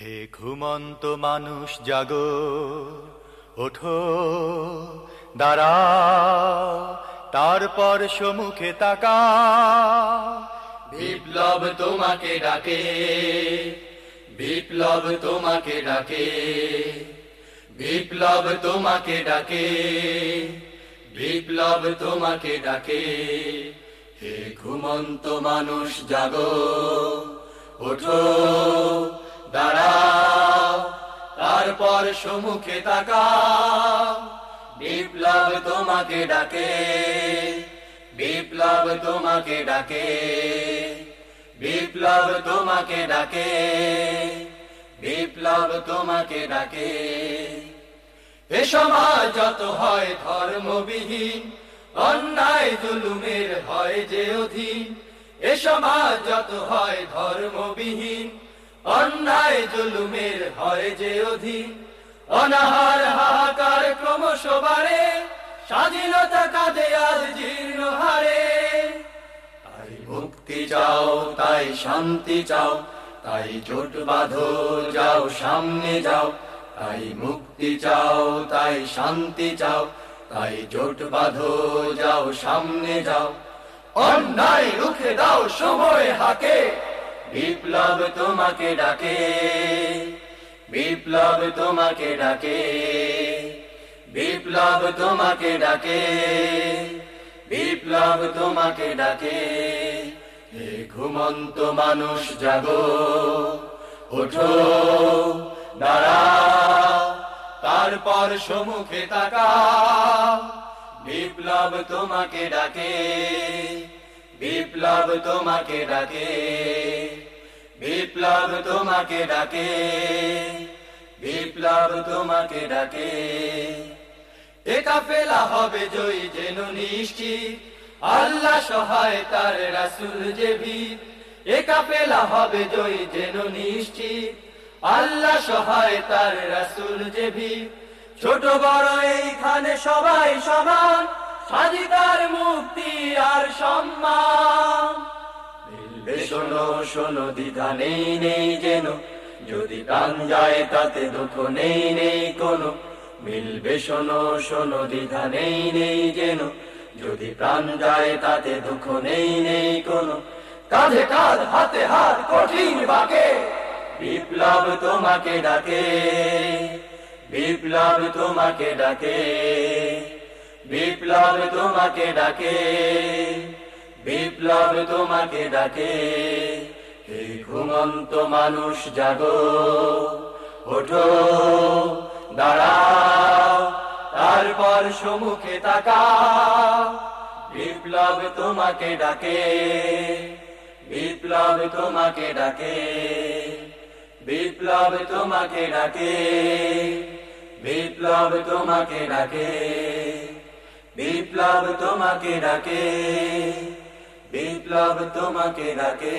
হে ঘুমন্ত মানুষ, জাগো, ওঠো, দাঁড়াও। তারপর সমুখে তাকা বিপ্লব তোমাকে ডাকে, বিপ্লব তোমাকে ডাকে, বিপ্লব তোমাকে ডাকে, বিপ্লব তোমাকে ডাকে। হে ঘুমন্ত মানুষ, জাগো, ওঠো। তারপর সম্মুখে তাকাও। বিপ্লব তোমাকে ডাকে, বিপ্লব তোমাকে ডাকে, বিপ্লব তোমাকে ডাকে, বিপ্লব তোমাকে ডাকে। এ সমাজ যত হয় ধর্মবিহীন, অন্যায় জুলুমের হয় যে অধীন। এ সমাজ যত হয় ধর্মবিহীন, অন্যায় জুলুমের হয় যে অধীন। অনাহার হাহাকার ক্রমশ বাড়ে, স্বাধীনতা কাঁদে আজ জীর্ণ হারে। তাই মুক্তি চাও, তাই শান্তি চাও, তাই জোট বাঁধো, যাও সামনে যাও। তাই মুক্তি চাও, তাই শান্তি চাও, তাই জোট বাঁধো, যাও সামনে যাও। অন্যায় রুখে দাও সময় হাকে, বিপ্লব তোমাকে ডাকে। বিপ্লব তোমাকে ডাকে, বিপ্লব তোমাকে ডাকে, বিপ্লব তোমাকে ডাকে। হে ঘুমন্ত মানুষ, জাগো, ওঠো, দাঁড়া, তারপর সমুখে তাকা বিপ্লব তোমাকে ডাকে, বিপ্লব তোমাকে ডাকে, বিপ্লব তোমাকে ডাকে। বিপ্লব তোমাকে ডাকে। একা ফেলা হবে জয়ী যেন নিশ্চিত। আল্লাহ সহায় তার রাসুল যে ভীত একা ফেলা হবে জয়ী যেন নিশ্চিত। আল্লাহ সহায় তার রাসুল যে ভীত ছোট বড় এইখানে সবাই সমান। স্বাধিকার মুক্তি আর সম্মান। শোনো শোনো, দ্বিধা নেই নেই যেন যদি প্রাণ যায় তাতে দুঃখ নেই নেই কোনো। মিলবে শোনো শোনো, দ্বিধা নেই নেই যেন। যদি প্রাণ যায় তাতে দুঃখ নেই নেই কোনো। কাঁধে কাঁধ, হাতে হাত, কঠিন বাকে। বিপ্লব তোমাকে ডাকে, বিপ্লব তোমাকে ডাকে, বিপ্লব তোমাকে ডাকে, বিপ্লব তোমাকে ডাকে। হে ঘুমন্ত মানুষ জাগো, ওঠো, দাঁড়াও, তারপর সম্মুখে তাকা বিপ্লব তোমাকে ডাকে, বিপ্লব তোমাকে ডাকে, বিপ্লব তোমাকে ডাকে, বিপ্লব তোমাকে ডাকে, বিপ্লব তোমাকে ডাকে। বিপ্লব তোমাকে ডাকে।